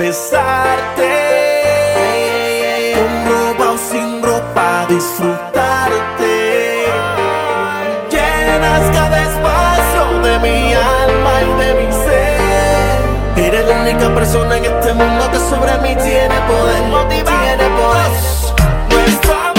besarte. Con ropa o sin ropa, disfrutarte. Llenas cada espacio de mi alma y de mi ser. Eres la única persona en este mundo que sobre mí tiene poder. Tiene poder. te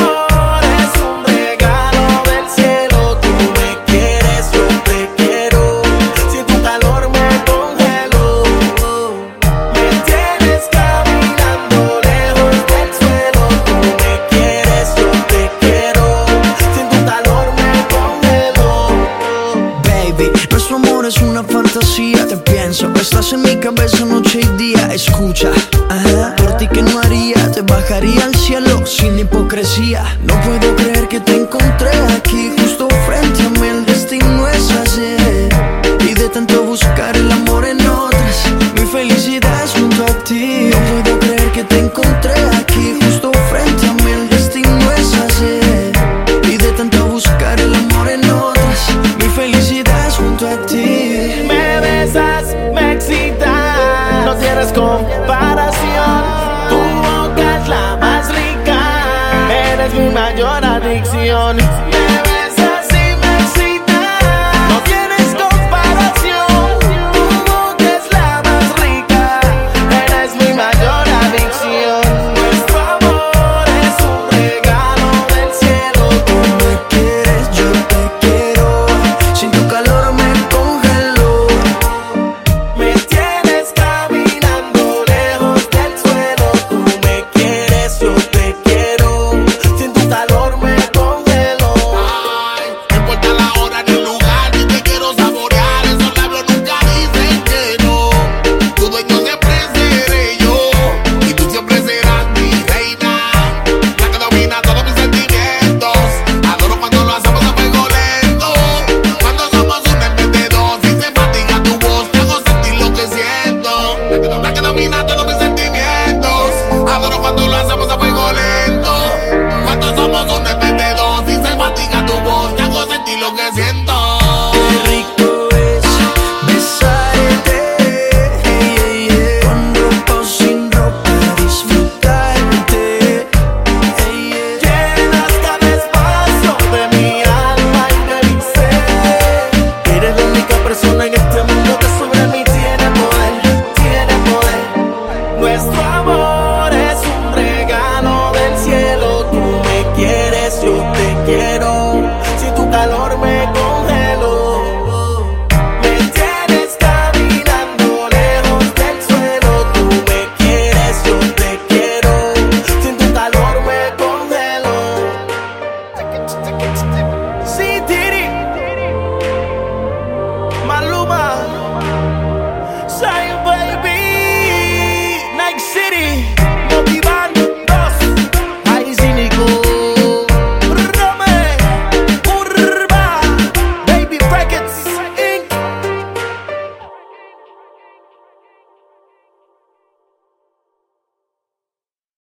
pienso. Estás en mi cabeza noche y día, escucha. Por ti que no haría, te bajaría al cielo sin hipocresía. No puedo creer que te encontré aquí, justo frente a mí. El destino es así. Y de tanto buscar el amor en otras, mi felicidad es junto a ti. No puedo creer que te encontré aquí, justo frente a mí. El destino es así. Y de tanto buscar el amor en otras, mi felicidad es junto a ti comparación. Tu boca es la más rica, eres mi mayor adicción. Nuestro amor.